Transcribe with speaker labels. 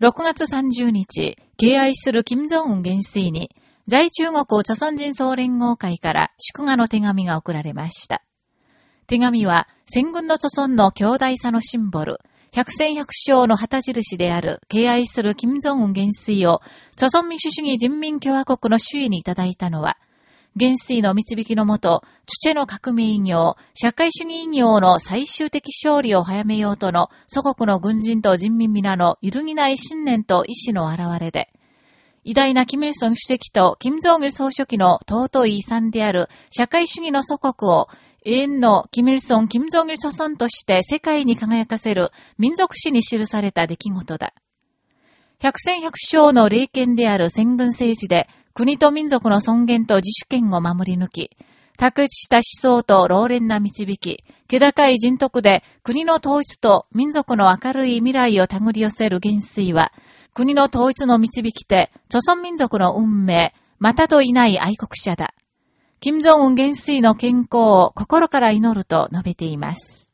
Speaker 1: 6月30日、敬愛する金正恩元帥に、在中国朝鮮人総連合会から祝賀の手紙が送られました。手紙は、戦軍の朝鮮の強大さのシンボル、百戦百勝の旗印である敬愛する金正恩元帥を、朝鮮民主主義人民共和国の首位にいただいたのは、元帥の導きのもと、チュチェの革命医業、社会主義医業の最終的勝利を早めようとの祖国の軍人と人民皆の揺るぎない信念と意志の表れで、偉大なキム・イルソン主席とキム・ジョン・ル総書記の尊い遺産である社会主義の祖国を永遠のキム・イルソン・キム・ジョン・ル祖孫として世界に輝かせる民族史に記された出来事だ。百戦百勝の霊剣である戦軍政治で国と民族の尊厳と自主権を守り抜き、卓越した思想と老練な導き、気高い人徳で国の統一と民族の明るい未来を手繰り寄せる元帥は、国の統一の導き手、著存民族の運命、またといない愛国者だ。金正恩元帥の健康を心から祈ると述べています。